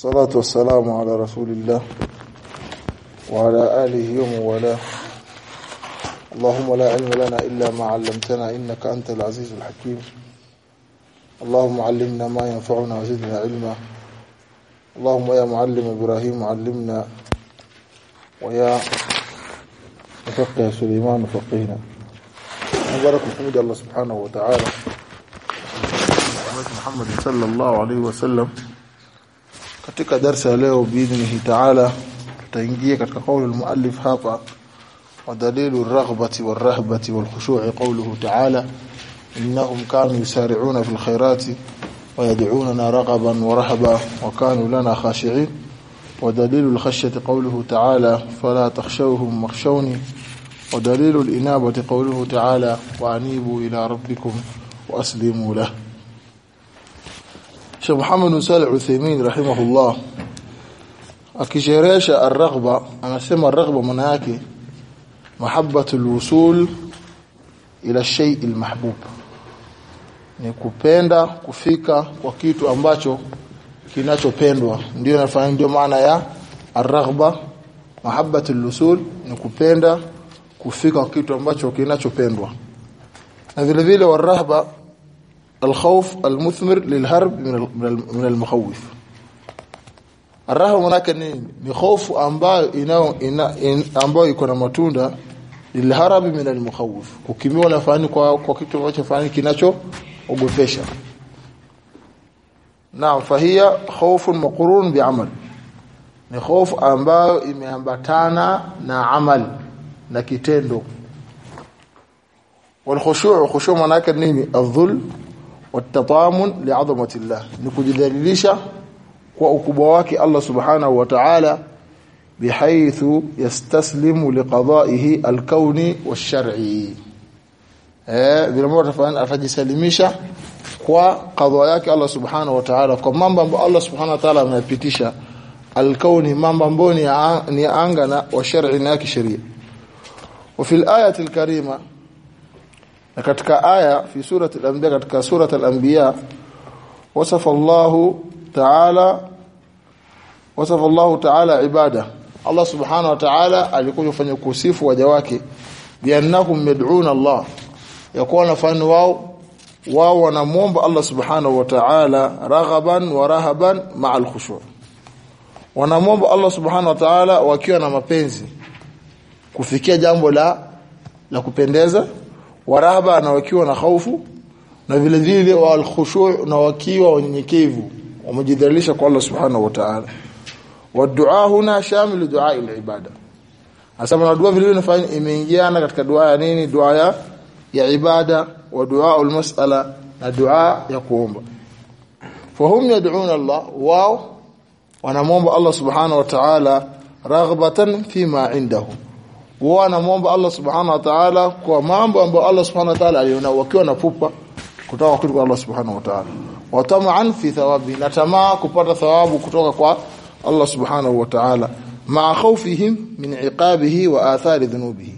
صلاة والسلام على رسول الله وعلى آله ومن والاه. اللهم لا علم لنا إلا ما علمتنا إنك أنت العزيز الحكيم. اللهم علمنا ما ينفعنا وزدنا علما. اللهم يا معلم إبراهيم علمنا ويا مفقه سليمان فقهنا. مبارك الحمد الله سبحانه وتعالى. محمد صلى الله عليه وسلم. Katika darsa ya leo biidhnihi taala tutaingia katika kauli almuallif hapa wa dalilu ar-raghbati war-rahbati wal-khushu'i qawluhu ta'ala innahum kanu yusari'una fil khairati wa yad'unana raghaban wa rahaba wa kanu lana khashi'in. Wa dalilu al-khashyati qawluhu ta'ala fala takhshawhum wakhshawni. Wa dalilu al-inabati qawluhu ta'ala wa anibu ila rabbikum wa aslimu lahu Sheikh Muhammad bin Saleh Uthaymeen rahimahullah akisherehesha ar-raghba anasema ar-raghba maana yake mahabbatu al-wusul ila shay al-mahbub ni kupenda kufika kwa kitu ambacho kinachopendwa. Ndio nafahamu ndio maana ya ar-raghba mahabbatu al-wusul ni kupenda kufika kwa kitu ambacho kinachopendwa. Na vile vile warahba الخوف المثمر للهرب من من المخوف الرهب manake nini ni hofu ambayo inao ina, in, ambayo iko na matunda lilharab min almukhawif kukimbia nafani kwa kwa kitu ambacho fani kinacho ogopesha naam fahia khawfun maqrun bi'amal ni hofu ambayo imeambatana na amal na kitendo والخشوع خشوع manake nini adhul والتطامن لعظمه الله nikujidhalilisha kwa ukubwa wake Allah subhanahu wa ta'ala bihaythu yastaslimu liqada'ihi alkauni wash-shar'i eh vile mmoja atajisalimisha kwa qadha yake Allah subhanahu wa ta'ala kwa mambo ambayo Allah subhanahu wa ta'ala ameyapitisha alkauni mambo ambayo ni anga na wash-shar'i na kisheria وفي الايه الكريمه na katika aya fi surati al-anbiya katika surati al-anbiya wasafa Allah ta'ala wasafa Allah ta'ala ibada Allah subhanahu wa ta'ala alikuwa kufanya kusifu waja wake biannahum yad'una Allah yakuwa nafani wao wao wanamuomba Allah subhanahu wa ta'ala raghaban wa rahaban ma'a al-khushu' wanamuomba Allah subhanahu wa ta'ala wakiwa na mapenzi kufikia jambo la la kupendeza warahaba na wakiwa na hofu na vile vile wa alkhushu' na wakiwa wanyenyekevu wamejidhalilisha kwa Allah subhanahu wa ta'ala. Wa du'a huna shamilu dua al-ibada asema na dua vile vile nafanya imeingiana katika dua ya nini? Dua ya ya ibada wa dua al-mas'ala na dua ya kuomba. Fahum yad'una Allah wao wanamwomba Allah subhanahu wa ta'ala raghbatan fima indahu wanamwomba Allah subhanahu wa ta'ala kwa mambo ambayo Allah subhanahu wa ta'ala aliona wakiwa na pupa kutoka kwa Allah subhanahu wa ta'ala. Wa fi thawabi na tamaa kupata thawabu kutoka kwa Allah subhanahu wa ta'ala. Ma khawfihim min iqabihi wa athari dhunubihi.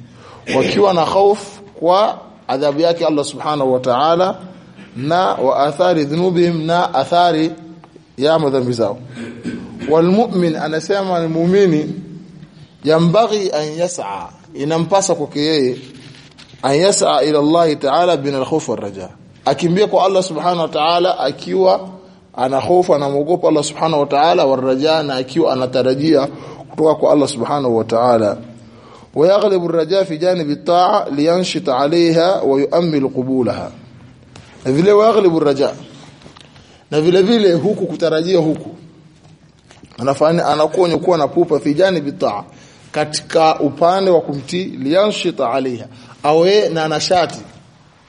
Wakiwa na khawf kwa adhabu yake Allah subhanahu wa ta'ala na wa athari dhunubihim na athari ya madhambi zao. Walmu'min anasema almu'mini yambaghi an yas'a inampasa kwake yeye an yas'a ila Allah ta'ala bin al-khawf war-raja akimbia kwa Allah subhanahu wa ta'ala akiwa ana hofu anamuogopa Allah subhanahu wa ta'ala war-raja na akiwa anatarajia kutoka kwa Allah subhanahu wa ta'ala ويغلب الرجاء في جانب الطاعه لينشط عليها ويؤمل قبولها vile waghlibu raja na vile vile huku kutarajia huku anafanya anakuwa kuwa na pupa fi janibi taa katika upande wa kumtii liyanshita alaiha awe na nashati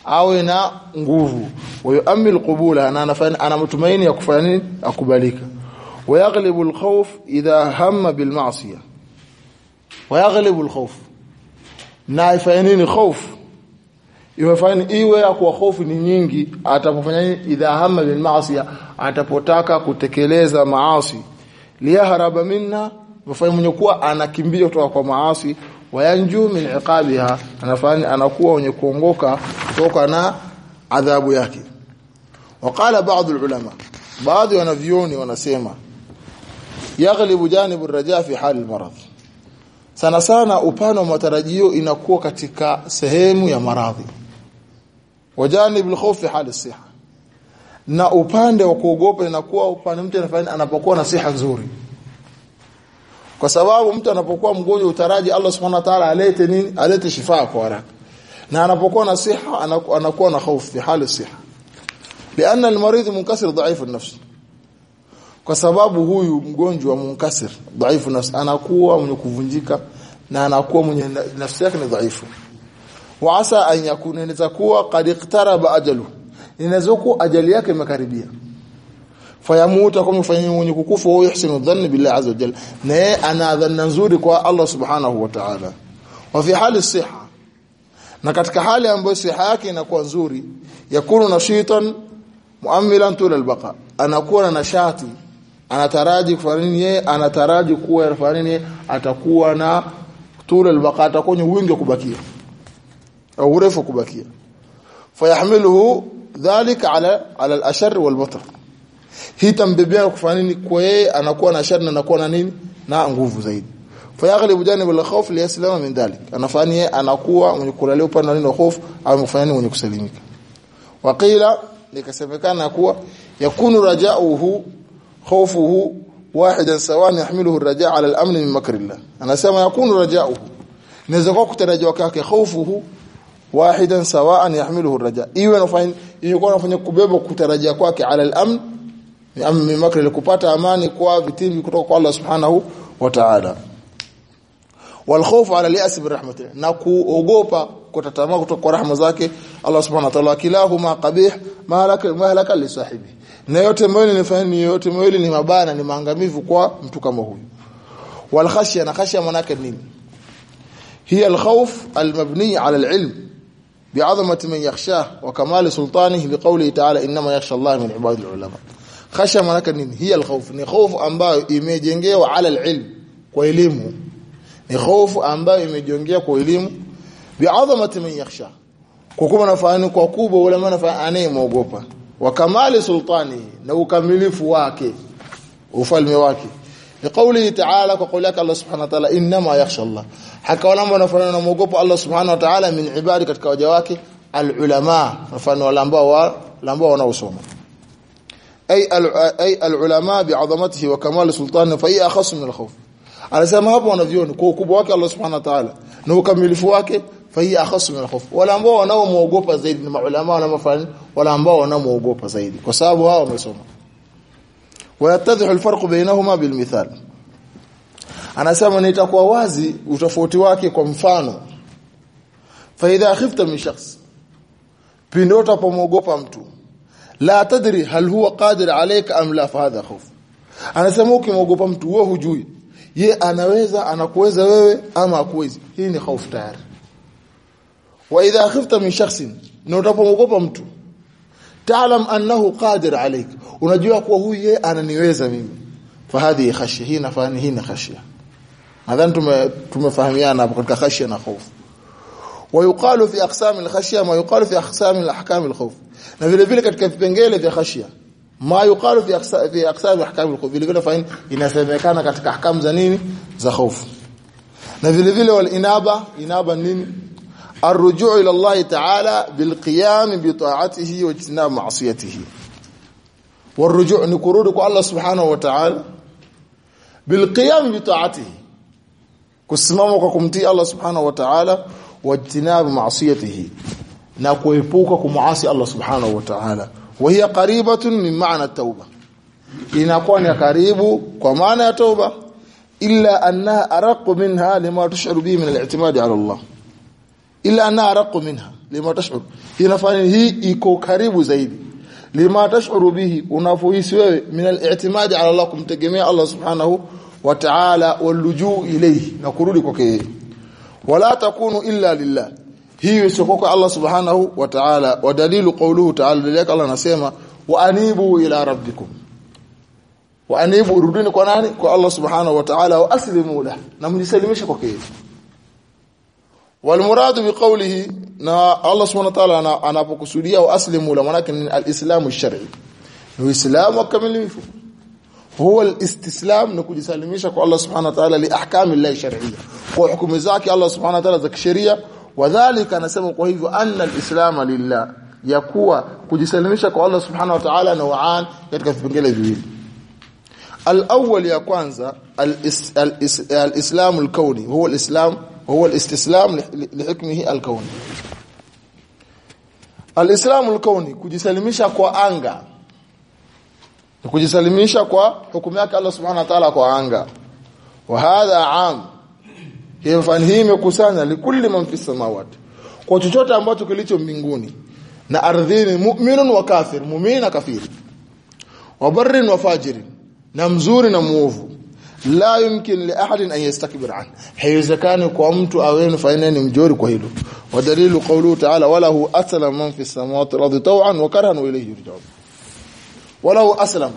awe na nguvu. Wayuamil qubula na anafanya ana matumaini ya kufanya nini? Akubalika wayaghlibu alkhawf idha hamma bilma'siyah. Wayaghlibu alkhawf. Na ifanye nini khawf? Imefanya iwe ya kuwa hofu ni nyingi atapofanya nini? Idha hamma bilma'siyah atapotaka kutekeleza maasi. Liyahraba minna mfanye mwenye kuwa anakimbia kutoka kwa maasi wayanju min iqabiha anafanya anakuwa mwenye kuongoka kutoka na adhabu yake. Waqala baadhi ulama baadhi wanavioni wanasema yaghlibu janibu raja fi hali almarad. Sana sana upano wa matarajio inakuwa katika sehemu ya maradhi. Wajanib alkhawf fi hali siha na upande wa kuogopa inakuwa upande mtu anafanya anapokuwa na siha nzuri kwa sababu mtu anapokuwa mgonjwa utaraji Allah subhanahu wa ta'ala alete nini? Alete shifa kwa haraka. Na anapokuwa na siha anakuwa na hofu fi hali siha. Lianna almarid munkasir dhaifu nafsi kwa sababu huyu mgonjwa munkasir dhaifu nafsi anakuwa mwenye kuvunjika na anakuwa mwenye nafsi yake ni dhaifu. Wa asa an yakuna inaweza kuwa qad iqtaraba ajalu inaweza ajali yake imekaribia fayamuta kama mfanyeni mwenye kukufa wa yuhsinu dhanni billahi azza wajalla na ana dhanna nzuri kwa Allah subhanahu wa ta'ala. Wa fi hali siha. Na katika hali ambayo siha yake inakuwa nzuri yakunu nashitan muamilan tul albaqa. Anakuwa na nashati. Anataraji kufanya yeye? Anataraji kuwa anafanya atakuwa na tul albaqa. Atakuwa ni wingi kubakia. Au urefu kubakia. Fayahmiluhu dhalika ala ala al-ashar wal-batr hii tambebea kufanya nini? Kwa yeye anakuwa na shari na anakuwa na nini? Na nguvu zaidi. Fayaghlibu janib al-khawf liyaslama min dhalik. Anafanya yeye anakuwa mwenye kulalia upande wa nini hofu au mfanya nini mwenye kusalimika. Waqila likasemekana kuwa yakunu rajauhu khawfuhu wahidan sawan yahmiluhu ar-raja' ala al-amn min makrillah. Anasema yakunu rajauhu. Inaweza kuwa kutarajiwa kwake khawfuhu wahidan sawan yahmiluhu ar-raja iwe anafanya iwe anafanya kubeba kutarajia kwake ala al-amn min makri likupata amani kwa vitimbi kutoka kwa Allah subhanahu wa ta'ala. Wal khawf ala li'as bi rahmatih na kuogopa kutatamaa kutoka kwa rahma zake Allah subhanahu wa ta'ala. Kilahuma qabih mahalaka mahalaka li sahibi. Na yote mawili ni fani yote mawili ni mabana ni maangamivu kwa mtu kama huyu. Wal khashya na khashya manake nini? Hiya al khawf al mabni ala al ilm bi'azamati man yakhsha wa kamali sultanihi bi qawli ta'ala inma yakhsha Allah min ibadi al ulama خشى manake nini هي الخوف ni hofu ambayo imejengewa ala alilm kwa elimu ni hofu ambayo imejengewa kwa elimu bi'azamati man yakhsha kwa kuwa nafahamu kwa kubwa wala maana anayemuogopa wa kamali sultani na ukamilifu wake ufalme wake لقوله تعالى وقول لك الله سبحانه وتعالى انما يخشى الله haka wale ambao wanafanya na muogopa Allah subhanahu wa ta'ala min ibadi katika waja wake alulama mfano wale ambao wale ambao wanaosoma ay ay alulama bi'azamatihi wa kamal sultanihi fa hiya akhas min alkhawf anasema hapo wanavioni kwa ukubwa wake Allah subhanahu wa ta'ala na ukamilifu wake fa hiya akhas min alkhawf wale ambao wanaomuogopa zaidi ni maulama na mafani wale ambao wanaomuogopa zaidi kwa sababu hao wamesoma ويتضح الفرق بينهما بالمثال anasema nitakuwa wazi utofauti wake kwa mfano fa idha khifta min shakhs pindi utapomwogopa mtu la tadri hal huwa qadir alayka am la fa khuf khawf. Anasema ukimwogopa mtu wewe hujui. Ye anaweza anakuweza wewe ama akuwezi hii ni hofu tayari. Wa idha khifta min shakhsin na utapomwogopa mtu taalam annahu qadir alayk unajua kuwa huyu yeye ananiweza mimi. Fahadhi khashya hii nafani hii ni khashya. Nadhani tume tumefahamiana hapo katika khashya na hofu ويقال في اقسام الخشيه ما يقال في اقسام الاحكام الخوف na vile vile katika vipengele vya khashia ma yuqalu fi aqsa fi aqsam ahkam al-khawf vile vile fain inasemekana katika ahkam za nini za hofu na vile vile wal inaba inaba nini الرجوع الى الله تعالى بالقيام بطاعته واجتناب معصيته والرجوع نكرود kwa Allah subhanahu wa ta'ala بالقيام بطاعته kusimama kwa kumtii Allah subhanahu wa ta'ala wajtinab ma'siyatihi na kuepuka kumuasi Allah subhanahu wa ta'ala. Wa hiya qaribatun min ma'na at-tauba inakuwa ni karibu kwa maana ya tauba illa annaha araqu minha lima tush'uru bihi min al-i'timad 'ala Allah. Illa annaha araqu minha lima tash'ur inafanya hii iko karibu zaidi. Lima tash'uru bihi unafohisi wewe min al-i'timad 'ala Allah kumtegemea Allah subhanahu wa ta'ala walujuu ilayhi na kurudi kwake yeye ولا تكونوا إلا لله. هي سوكو الله سبحانه وتعالى ودليل قوله تعالى لك الله نسمع وانيبوا إلى ربكم وانيبوا ردوني كو ناني كو الله سبحانه وتعالى واسلموا له نمجسلمش كو كيف والمراد بقوله نا الله سبحانه وتعالى أنا أنا بقصديه واسلموا له ولكن الاسلام الشرعي هو الاسلام وكمل فيه huwa alistislam ni kujisalimisha kwa Allah subhanahu wa ta'ala li ahkami Allah shar'iyya kwa hukumu zake Allah subhanahu wa ta'ala za kisheria wadhālika anasema kwa hivyo anna alislam lillah ya kuwa kujisalimisha kwa Allah subhanahu wa ta'ala nawaan katika vipengele viwili الأول يا كwanza الإسلام الكوني هو الإسلام هو الاستسلام لحكمه الكوني الإسلام الكوني kujisalimisha kwa anga kujisalimisha kwa hukumu yake Allah subhanahu wa ta'ala kwa anga. Wa hadha am hii hii imekusanya likulli man fi samawati. Kwa chochote ambacho kilicho mbinguni. Na ardhini mu'minun wa kafir mu'min na kafiri. Wa barrin wa fajirin. Na mzuri na muovu. La yumkin li ahadin an yastakbir an. Haiwezekani kwa mtu awe faina ni mjori kwa hilo. Wa dalilu qawluhu ta'ala walahu aslama man fi samawati ardi taw'an wa karhan wa ilayhi yurja'un walahu aslama.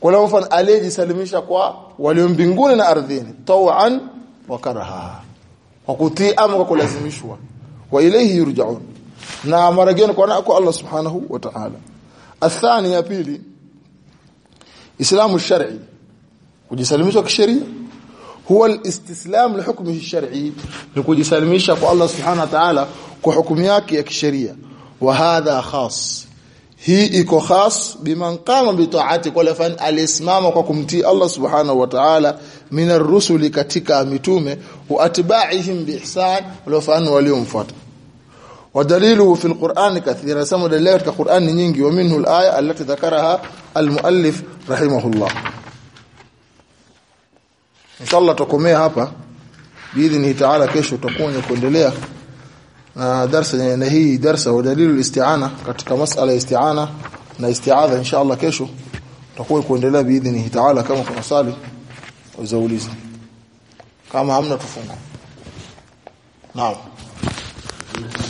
Kwa mfano aliyejisalimisha kwa walio mbinguni na ardhini taw'an wa karaha. Kwa kutii ama kwa kulazimishwa. Wa ilayhi yurja'un. Na mara kwa nako Allah subhanahu wa ta'ala. Athani ya pili islamu shar'i. Kujisalimisha kisheria. Huwa alistislam li shar'i. Ni kujisalimisha kwa Allah subhanahu wa ta'ala kwa hukumu yake ya kisheria. Wa hadha khas hii iko khas biman qama bi ta'ati kwa fan alisimama kwa kumtii Allah subhanahu wa ta'ala min ar-rusuli katika mitume wa atba'ihim bi ihsan wal waliomfuata ودليله في القرآن كثيرا سمى دليل في القرآن nyingi ومنه الآية التي ذكرها المؤلف رحمه الله إن شاء الله تقومea hapa باذن تعالى kesho tutakuwa kuendelea na darasa na hii darasa wa dalilul isti'ana katika masala ya isti'ana na isti'adha insha Allah kesho tutakuwa kuendelea biidhni taala kama kuna swali uzauliza kama hamna tufunga naam.